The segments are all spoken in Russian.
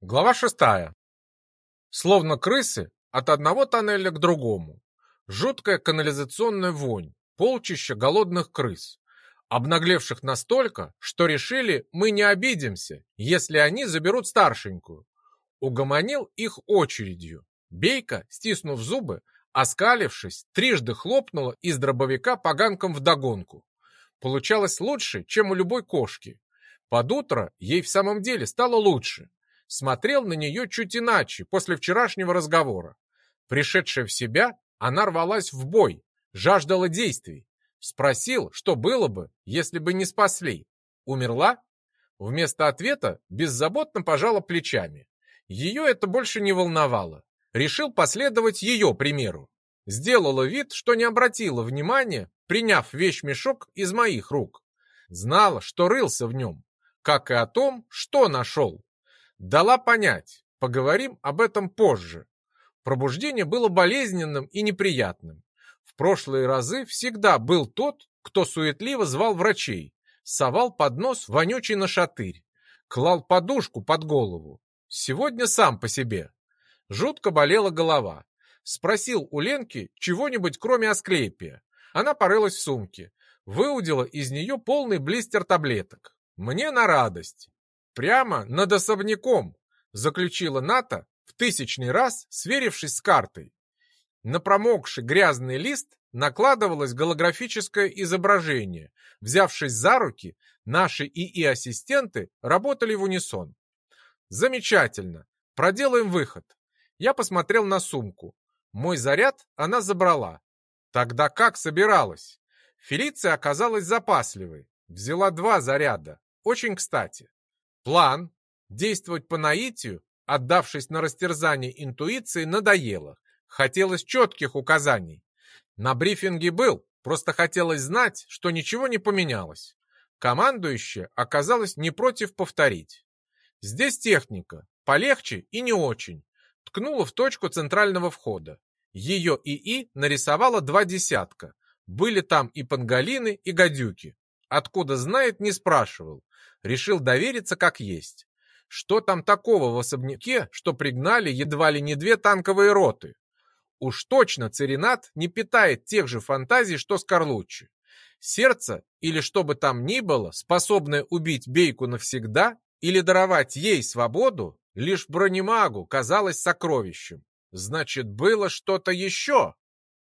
Глава шестая. Словно крысы от одного тоннеля к другому. Жуткая канализационная вонь, полчища голодных крыс, обнаглевших настолько, что решили, мы не обидимся, если они заберут старшенькую. Угомонил их очередью. Бейка, стиснув зубы, оскалившись, трижды хлопнула из дробовика поганком вдогонку. Получалось лучше, чем у любой кошки. Под утро ей в самом деле стало лучше смотрел на нее чуть иначе после вчерашнего разговора. Пришедшая в себя, она рвалась в бой, жаждала действий. Спросил, что было бы, если бы не спасли. Умерла? Вместо ответа беззаботно пожала плечами. Ее это больше не волновало. Решил последовать ее примеру. Сделала вид, что не обратила внимания, приняв вещмешок из моих рук. Знала, что рылся в нем, как и о том, что нашел. Дала понять, поговорим об этом позже. Пробуждение было болезненным и неприятным. В прошлые разы всегда был тот, кто суетливо звал врачей, совал под нос вонючий нашатырь, клал подушку под голову. Сегодня сам по себе. Жутко болела голова. Спросил у Ленки чего-нибудь кроме асклепия. Она порылась в сумке, выудила из нее полный блистер таблеток. Мне на радость. Прямо над особняком, заключила Ната в тысячный раз, сверившись с картой. На промокший грязный лист накладывалось голографическое изображение. Взявшись за руки, наши ИИ-ассистенты работали в унисон. Замечательно. Проделаем выход. Я посмотрел на сумку. Мой заряд она забрала. Тогда как собиралась? Фелиция оказалась запасливой. Взяла два заряда. Очень кстати. План действовать по наитию, отдавшись на растерзание интуиции, надоело. Хотелось четких указаний. На брифинге был, просто хотелось знать, что ничего не поменялось. Командующая оказалась не против повторить. Здесь техника, полегче и не очень. Ткнула в точку центрального входа. Ее ИИ нарисовала два десятка. Были там и панголины, и гадюки. Откуда знает, не спрашивал решил довериться как есть. Что там такого в особняке, что пригнали едва ли не две танковые роты? Уж точно Церинат не питает тех же фантазий, что Скорлуччи. Сердце, или что бы там ни было, способное убить Бейку навсегда или даровать ей свободу, лишь бронемагу казалось сокровищем. Значит, было что-то еще.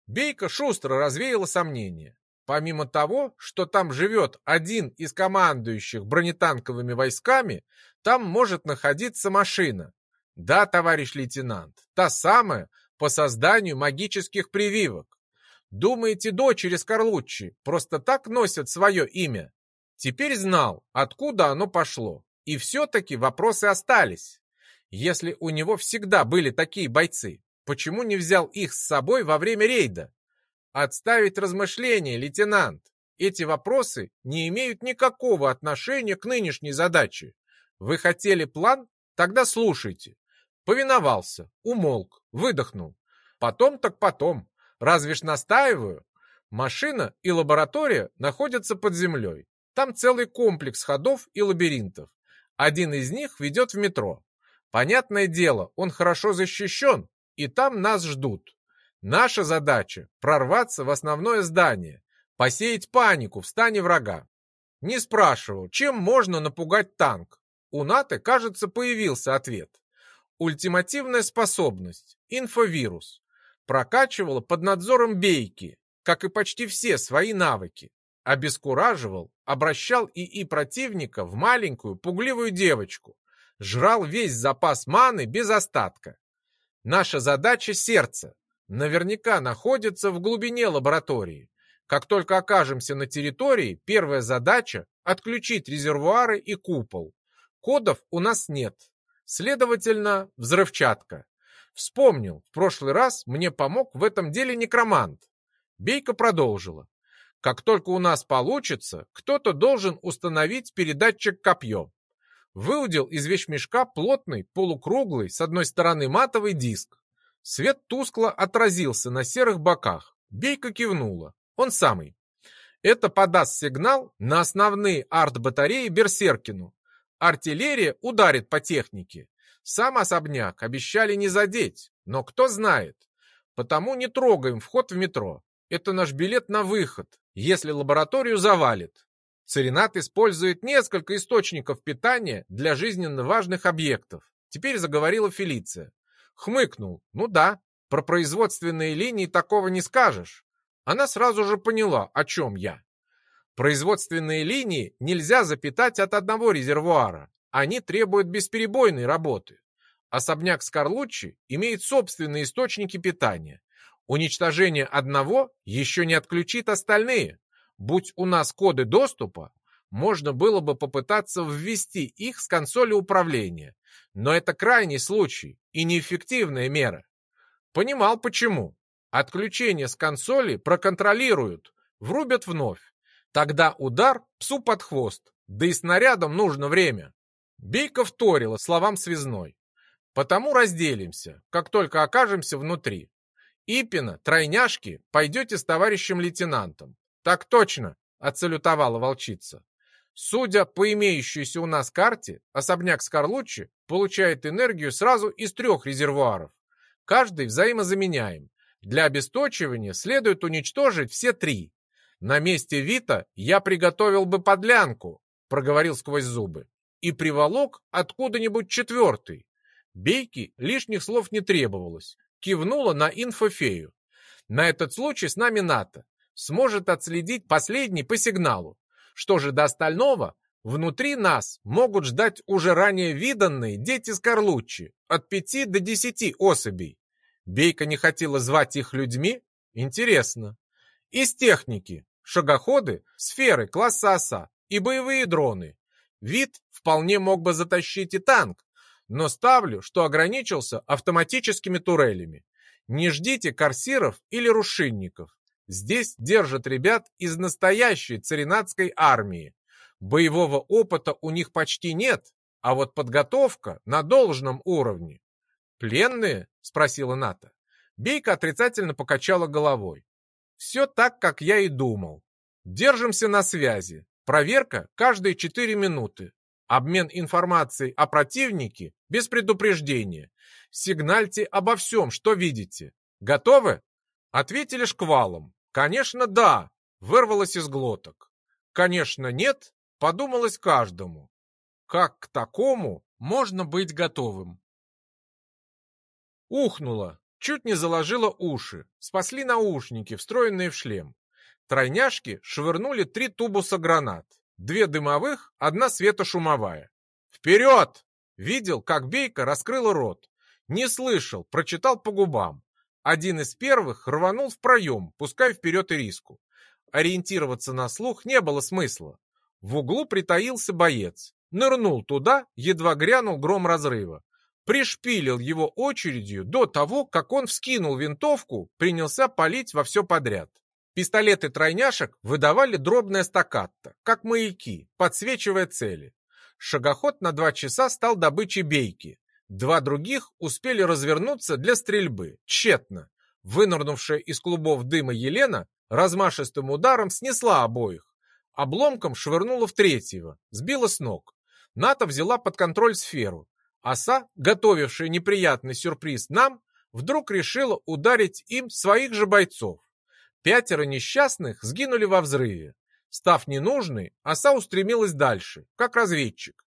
Бейка шустро развеяла сомнения. Помимо того, что там живет один из командующих бронетанковыми войсками, там может находиться машина. Да, товарищ лейтенант, та самая по созданию магических прививок. Думаете, дочери Скорлуччи просто так носят свое имя? Теперь знал, откуда оно пошло. И все-таки вопросы остались. Если у него всегда были такие бойцы, почему не взял их с собой во время рейда? Отставить размышления, лейтенант. Эти вопросы не имеют никакого отношения к нынешней задаче. Вы хотели план? Тогда слушайте. Повиновался, умолк, выдохнул. Потом так потом. Разве ж настаиваю? Машина и лаборатория находятся под землей. Там целый комплекс ходов и лабиринтов. Один из них ведет в метро. Понятное дело, он хорошо защищен, и там нас ждут. Наша задача – прорваться в основное здание, посеять панику в стане врага. Не спрашивал, чем можно напугать танк. У НАТО, кажется, появился ответ. Ультимативная способность – инфовирус. Прокачивала под надзором бейки, как и почти все свои навыки. Обескураживал, обращал ИИ противника в маленькую пугливую девочку. Жрал весь запас маны без остатка. Наша задача – сердце, наверняка находится в глубине лаборатории. Как только окажемся на территории, первая задача – отключить резервуары и купол. Кодов у нас нет. Следовательно, взрывчатка. Вспомнил, в прошлый раз мне помог в этом деле некромант. Бейка продолжила. Как только у нас получится, кто-то должен установить передатчик копье. Выудил из вещмешка плотный, полукруглый, с одной стороны матовый диск. Свет тускло отразился на серых боках. Бейка кивнула. Он самый. Это подаст сигнал на основные арт-батареи Берсеркину. Артиллерия ударит по технике. Сам особняк обещали не задеть, но кто знает. Потому не трогаем вход в метро. Это наш билет на выход, если лабораторию завалит. Царинат использует несколько источников питания для жизненно важных объектов. Теперь заговорила Фелиция. Хмыкнул. Ну да, про производственные линии такого не скажешь. Она сразу же поняла, о чем я. Производственные линии нельзя запитать от одного резервуара. Они требуют бесперебойной работы. Особняк Скорлуччи имеет собственные источники питания. Уничтожение одного еще не отключит остальные. Будь у нас коды доступа, можно было бы попытаться ввести их с консоли управления. Но это крайний случай и неэффективная мера. Понимал почему. Отключение с консоли проконтролируют, врубят вновь. Тогда удар псу под хвост, да и снарядом нужно время. Бейка вторила словам связной. Потому разделимся, как только окажемся внутри. Ипина, тройняшки, пойдете с товарищем лейтенантом. Так точно, отсалютовала волчица. Судя по имеющейся у нас карте, особняк Скорлуччи получает энергию сразу из трех резервуаров. Каждый взаимозаменяем. Для обесточивания следует уничтожить все три. На месте Вита я приготовил бы подлянку, проговорил сквозь зубы, и приволок откуда-нибудь четвертый. Бейки лишних слов не требовалось. Кивнула на инфофею. На этот случай с нами НАТО. Сможет отследить последний по сигналу. Что же до остального? Внутри нас могут ждать уже ранее виданные дети Скорлуччи, от пяти до десяти особей. Бейка не хотела звать их людьми? Интересно. Из техники. Шагоходы, сферы класса оса и боевые дроны. Вид вполне мог бы затащить и танк, но ставлю, что ограничился автоматическими турелями. Не ждите корсиров или рушинников. Здесь держат ребят из настоящей царинатской армии. Боевого опыта у них почти нет, а вот подготовка на должном уровне. «Пленные?» — спросила Ната. Бейка отрицательно покачала головой. «Все так, как я и думал. Держимся на связи. Проверка каждые четыре минуты. Обмен информацией о противнике без предупреждения. Сигнальте обо всем, что видите. Готовы?» Ответили шквалом. «Конечно, да!» — вырвалось из глоток. «Конечно, нет!» — подумалось каждому. Как к такому можно быть готовым? Ухнуло, чуть не заложило уши, спасли наушники, встроенные в шлем. Тройняшки швырнули три тубуса гранат. Две дымовых, одна светошумовая. «Вперед!» Видел, как Бейка раскрыла рот. Не слышал, прочитал по губам. Один из первых рванул в проем, пускай вперед и риску. Ориентироваться на слух не было смысла. В углу притаился боец. Нырнул туда, едва грянул гром разрыва. Пришпилил его очередью до того, как он вскинул винтовку, принялся палить во все подряд. Пистолеты тройняшек выдавали дробное стаккатто, как маяки, подсвечивая цели. Шагоход на два часа стал добычей бейки. Два других успели развернуться для стрельбы. Тщетно. Вынырнувшая из клубов дыма Елена размашистым ударом снесла обоих. Обломком швырнула в третьего, сбила с ног. Ната взяла под контроль сферу. Оса, готовившая неприятный сюрприз нам, вдруг решила ударить им своих же бойцов. Пятеро несчастных сгинули во взрыве. Став ненужной, оса устремилась дальше, как разведчик.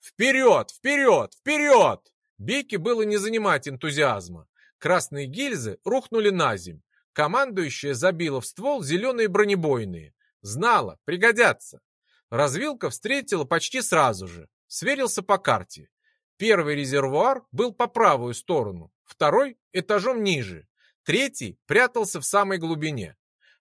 «Вперед! Вперед! Вперед!» Бейке было не занимать энтузиазма. Красные гильзы рухнули на земь. Командующая забила в ствол зеленые бронебойные. Знала, пригодятся. Развилка встретила почти сразу же. Сверился по карте. Первый резервуар был по правую сторону, второй этажом ниже, третий прятался в самой глубине.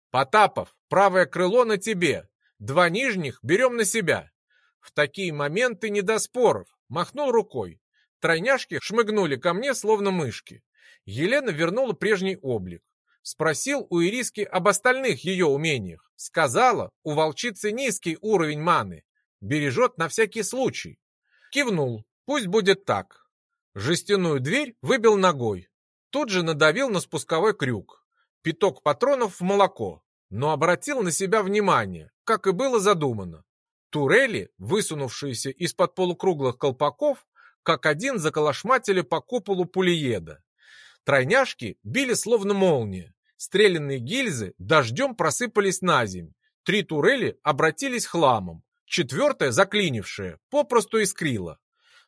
Потапов, правое крыло на тебе. Два нижних берем на себя. В такие моменты не до споров. Махнул рукой. Тройняшки шмыгнули ко мне, словно мышки. Елена вернула прежний облик. Спросил у Ириски об остальных ее умениях. Сказала, у волчицы низкий уровень маны. Бережет на всякий случай. Кивнул. Пусть будет так. Жестяную дверь выбил ногой. Тут же надавил на спусковой крюк пяток патронов в молоко, но обратил на себя внимание, как и было задумано. Турели, высунувшиеся из-под полукруглых колпаков, как один заколошматили по куполу пулееда. Тройняшки били словно молния. Стрелянные гильзы дождем просыпались на земь. Три турели обратились хламом. Четвертая, заклинившая, попросту искрила.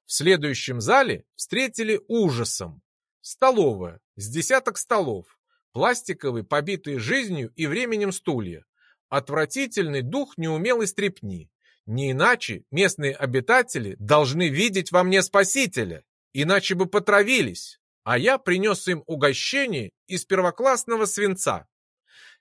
В следующем зале встретили ужасом. Столовая, с десяток столов, пластиковые, побитые жизнью и временем стулья. Отвратительный дух неумелой стрепни. Не иначе местные обитатели должны видеть во мне спасителя, иначе бы потравились, а я принес им угощение из первоклассного свинца.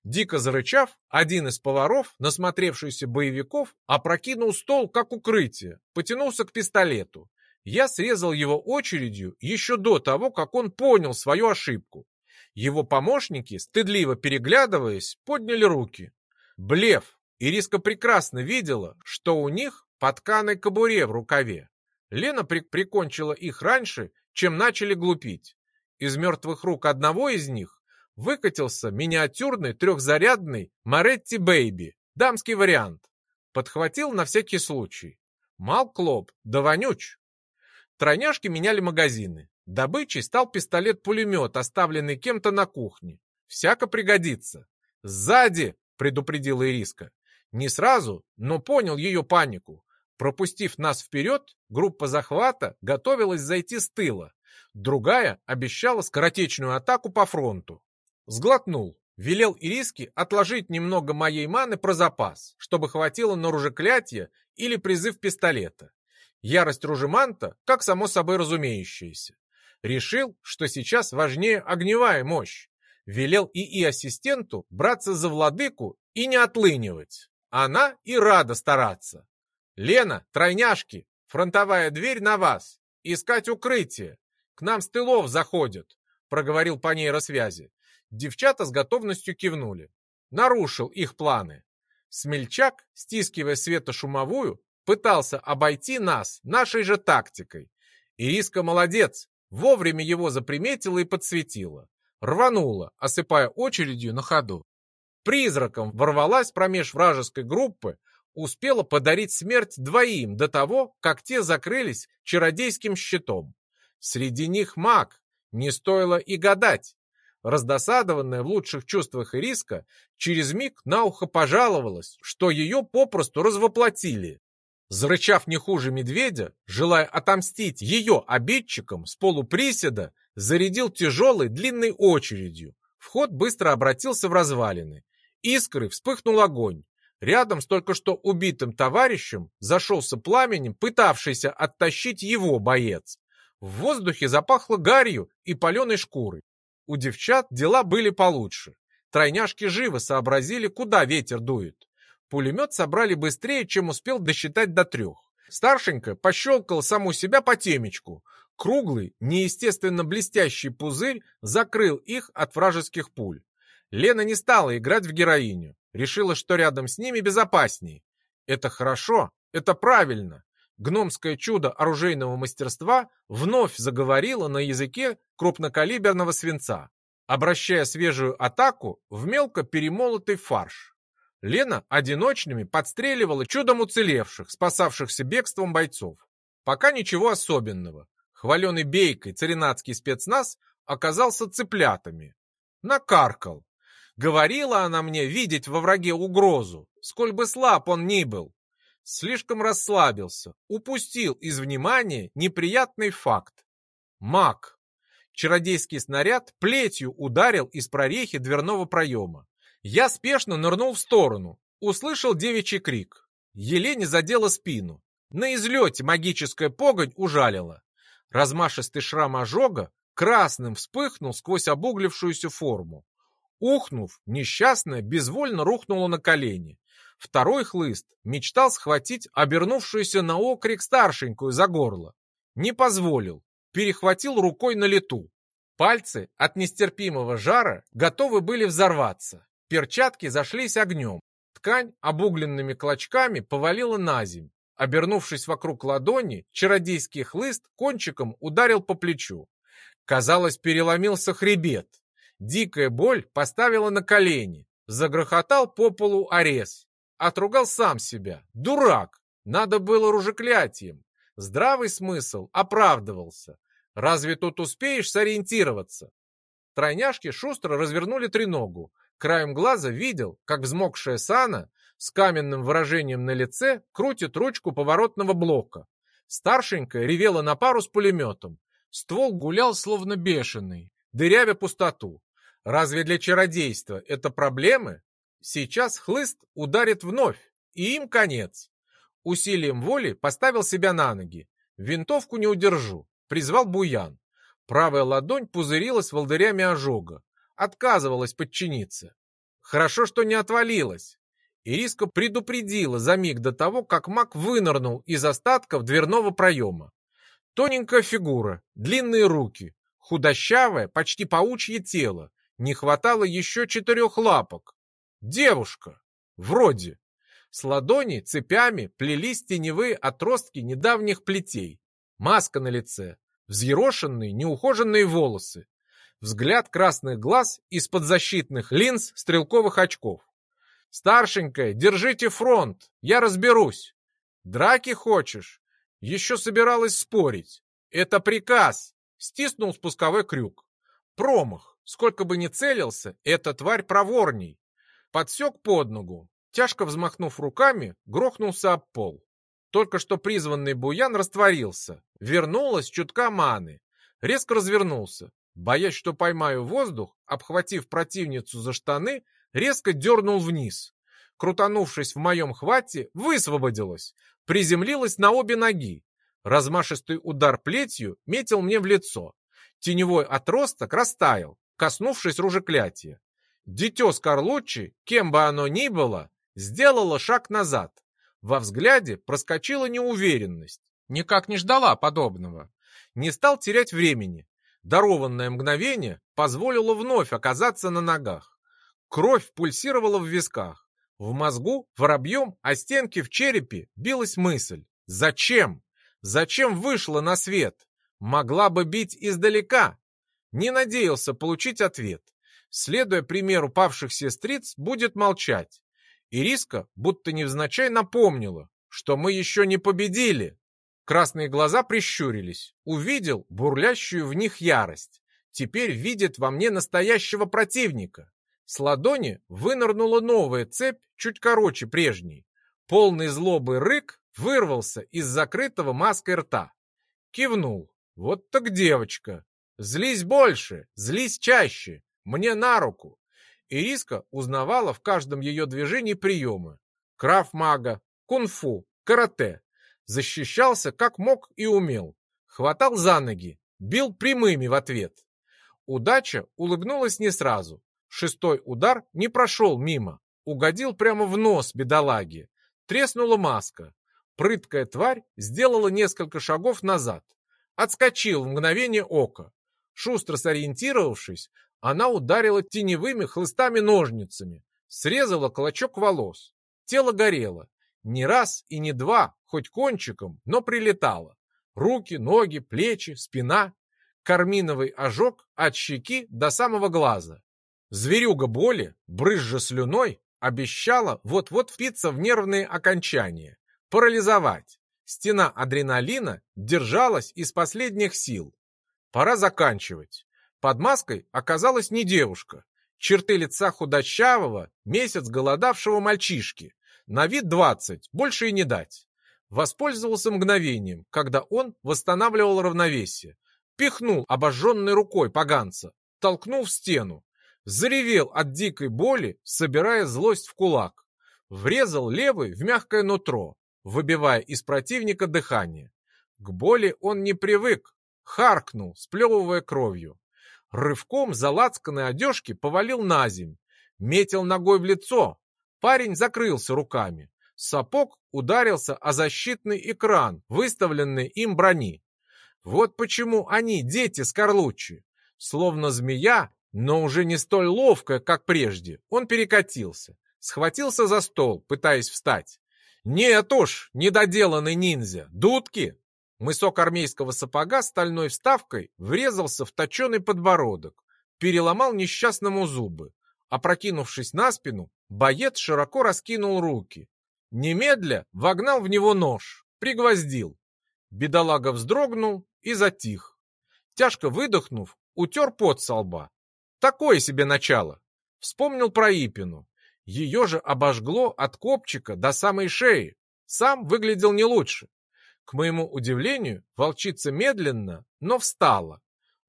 Дико зарычав, один из поваров, насмотревшийся боевиков, опрокинул стол как укрытие, потянулся к пистолету. Я срезал его очередью еще до того, как он понял свою ошибку. Его помощники, стыдливо переглядываясь, подняли руки. Блеф. Ириска прекрасно видела, что у них по тканой кобуре в рукаве. Лена при прикончила их раньше, чем начали глупить. Из мертвых рук одного из них выкатился миниатюрный трехзарядный Моретти Бэйби, дамский вариант. Подхватил на всякий случай. Мал клоп, да вонюч. Тройняшки меняли магазины. Добычей стал пистолет-пулемет, оставленный кем-то на кухне. Всяко пригодится. «Сзади!» — предупредила Ириска. Не сразу, но понял ее панику. Пропустив нас вперед, группа захвата готовилась зайти с тыла. Другая обещала скоротечную атаку по фронту. Сглотнул. Велел Ириске отложить немного моей маны про запас, чтобы хватило на ружеклятие или призыв пистолета. Ярость ружеманта, как само собой разумеющееся. Решил, что сейчас важнее огневая мощь. Велел ИИ ассистенту браться за владыку и не отлынивать. Она и рада стараться. Лена, тройняшки, фронтовая дверь на вас. Искать укрытие. К нам с тылов заходят, проговорил по нейросвязи. Девчата с готовностью кивнули. Нарушил их планы. Смельчак, стискивая светошумовую, пытался обойти нас нашей же тактикой. Ириска молодец, вовремя его заприметила и подсветила. Рванула, осыпая очередью на ходу призраком ворвалась промеж вражеской группы, успела подарить смерть двоим до того, как те закрылись чародейским щитом. Среди них маг, не стоило и гадать. Раздосадованная в лучших чувствах Ириска через миг на ухо пожаловалась, что ее попросту развоплотили. Зарычав не хуже медведя, желая отомстить ее обидчикам, с полуприседа зарядил тяжелой длинной очередью. Вход быстро обратился в развалины, Искры вспыхнул огонь. Рядом с только что убитым товарищем зашелся пламенем, пытавшийся оттащить его боец. В воздухе запахло гарью и паленой шкурой. У девчат дела были получше. Тройняшки живо сообразили, куда ветер дует. Пулемет собрали быстрее, чем успел досчитать до трех. Старшенька пощелкал саму себя по темечку. Круглый, неестественно блестящий пузырь закрыл их от вражеских пуль. Лена не стала играть в героиню. Решила, что рядом с ними безопасней. Это хорошо, это правильно. Гномское чудо оружейного мастерства вновь заговорило на языке крупнокалиберного свинца, обращая свежую атаку в мелко перемолотый фарш. Лена одиночными подстреливала чудом уцелевших, спасавшихся бегством бойцов. Пока ничего особенного. Хваленый бейкой царинацкий спецназ оказался цыплятами. Накаркал, Говорила она мне видеть во враге угрозу, сколь бы слаб он ни был. Слишком расслабился, упустил из внимания неприятный факт. Маг. Чародейский снаряд плетью ударил из прорехи дверного проема. Я спешно нырнул в сторону, услышал девичий крик. Елене задела спину. На излете магическая погонь ужалила. Размашистый шрам ожога красным вспыхнул сквозь обуглившуюся форму. Ухнув, несчастная безвольно рухнула на колени. Второй хлыст мечтал схватить обернувшуюся на окрик старшенькую за горло. Не позволил, перехватил рукой на лету. Пальцы от нестерпимого жара готовы были взорваться. Перчатки зашлись огнем. Ткань обугленными клочками повалила на земь. Обернувшись вокруг ладони, чародейский хлыст кончиком ударил по плечу. Казалось, переломился хребет. Дикая боль поставила на колени. Загрохотал по полу орез. Отругал сам себя. Дурак! Надо было ружеклятием. Здравый смысл оправдывался. Разве тут успеешь сориентироваться? Тройняшки шустро развернули треногу. Краем глаза видел, как взмокшая Сана с каменным выражением на лице крутит ручку поворотного блока. Старшенькая ревела на пару с пулеметом. Ствол гулял словно бешеный, дырявя пустоту. Разве для чародейства это проблемы? Сейчас хлыст ударит вновь, и им конец. Усилием воли поставил себя на ноги. Винтовку не удержу. Призвал буян. Правая ладонь пузырилась волдырями ожога. Отказывалась подчиниться. Хорошо, что не отвалилась. Ириска предупредила за миг до того, как маг вынырнул из остатков дверного проема. Тоненькая фигура, длинные руки, худощавое, почти паучье тело. Не хватало еще четырех лапок. Девушка. Вроде. С ладони цепями плелись теневые отростки недавних плетей. Маска на лице, взъерошенные, неухоженные волосы. Взгляд красных глаз из-под защитных линз стрелковых очков. «Старшенькая, держите фронт, я разберусь. Драки хочешь?» Еще собиралась спорить. «Это приказ!» Стиснул спусковой крюк. Промах. Сколько бы ни целился, эта тварь проворней. Подсек под ногу. Тяжко взмахнув руками, грохнулся об пол. Только что призванный буян растворился. Вернулась чутка маны. Резко развернулся. Боясь, что поймаю воздух, обхватив противницу за штаны, резко дернул вниз. Крутанувшись в моем хвате, высвободилась, приземлилась на обе ноги. Размашистый удар плетью метил мне в лицо. Теневой отросток растаял, коснувшись ружеклятия. Дитё Скорлуччи, кем бы оно ни было, сделало шаг назад. Во взгляде проскочила неуверенность. Никак не ждала подобного. Не стал терять времени. Дарованное мгновение позволило вновь оказаться на ногах. Кровь пульсировала в висках. В мозгу воробьем о стенки в черепе билась мысль. Зачем? Зачем вышла на свет? Могла бы бить издалека. Не надеялся получить ответ. Следуя примеру павших сестриц, будет молчать. Ириска будто невзначай напомнила, что мы еще не победили. Красные глаза прищурились. Увидел бурлящую в них ярость. Теперь видит во мне настоящего противника. С ладони вынырнула новая цепь, чуть короче прежней. Полный злобы рык вырвался из закрытого маской рта. Кивнул. Вот так девочка. Злись больше, злись чаще. Мне на руку. Ириска узнавала в каждом ее движении приемы. Краф-мага, кунг-фу, карате. Защищался как мог и умел. Хватал за ноги, бил прямыми в ответ. Удача улыбнулась не сразу. Шестой удар не прошел мимо, угодил прямо в нос бедолаги. Треснула маска. Прыткая тварь сделала несколько шагов назад. Отскочил в мгновение ока. Шустро сориентировавшись, она ударила теневыми хлыстами-ножницами, срезала клочок волос. Тело горело. Не раз и не два, хоть кончиком, но прилетало. Руки, ноги, плечи, спина. Карминовый ожог от щеки до самого глаза. Зверюга боли, брызжа слюной, обещала вот-вот впиться в нервные окончания, парализовать. Стена адреналина держалась из последних сил. Пора заканчивать. Под маской оказалась не девушка. Черты лица худощавого, месяц голодавшего мальчишки. На вид двадцать, больше и не дать. Воспользовался мгновением, когда он восстанавливал равновесие. Пихнул обожженной рукой поганца, толкнул в стену, заревел от дикой боли, собирая злость в кулак. Врезал левый в мягкое нутро, выбивая из противника дыхание. К боли он не привык, харкнул, сплевывая кровью. Рывком за лацканой одежки повалил на земь, метил ногой в лицо. Парень закрылся руками. Сапог ударился о защитный экран, выставленный им брони. Вот почему они дети Скорлуччи. Словно змея, но уже не столь ловко, как прежде, он перекатился, схватился за стол, пытаясь встать. «Нет уж, недоделанный ниндзя, дудки!» Мысок армейского сапога стальной вставкой врезался в точеный подбородок, переломал несчастному зубы. Опрокинувшись на спину, боец широко раскинул руки. Немедля вогнал в него нож, пригвоздил. Бедолага вздрогнул и затих. Тяжко выдохнув, утер пот со лба. Такое себе начало. Вспомнил про Ипину. Ее же обожгло от копчика до самой шеи. Сам выглядел не лучше. К моему удивлению, волчица медленно, но встала.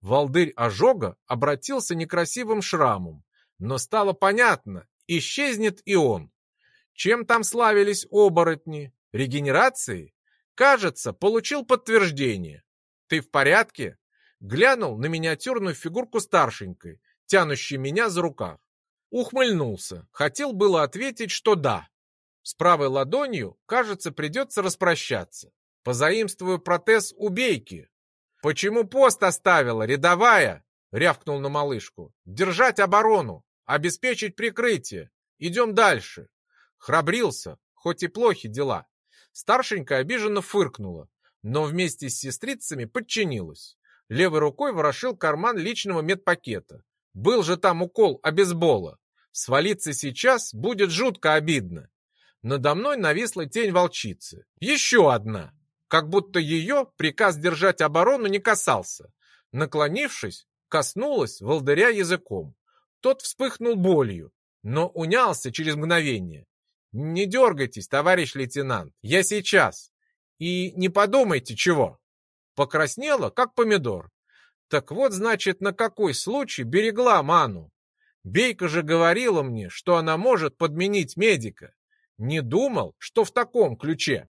Волдырь ожога обратился некрасивым шрамом, но стало понятно, исчезнет и он. Чем там славились оборотни? Регенерацией? Кажется, получил подтверждение. Ты в порядке? Глянул на миниатюрную фигурку старшенькой, тянущей меня за рукав. Ухмыльнулся. Хотел было ответить, что да. С правой ладонью, кажется, придется распрощаться. Позаимствую протез у бейки. Почему пост оставила, рядовая? Рявкнул на малышку. Держать оборону, обеспечить прикрытие. Идем дальше. Храбрился, хоть и плохи дела. Старшенькая обиженно фыркнула, но вместе с сестрицами подчинилась. Левой рукой ворошил карман личного медпакета. Был же там укол обезбола. Свалиться сейчас будет жутко обидно. Надо мной нависла тень волчицы. Еще одна. Как будто ее приказ держать оборону не касался. Наклонившись, коснулась волдыря языком. Тот вспыхнул болью, но унялся через мгновение. «Не дергайтесь, товарищ лейтенант, я сейчас. И не подумайте чего». Покраснела, как помидор. Так вот, значит, на какой случай берегла ману. Бейка же говорила мне, что она может подменить медика. Не думал, что в таком ключе.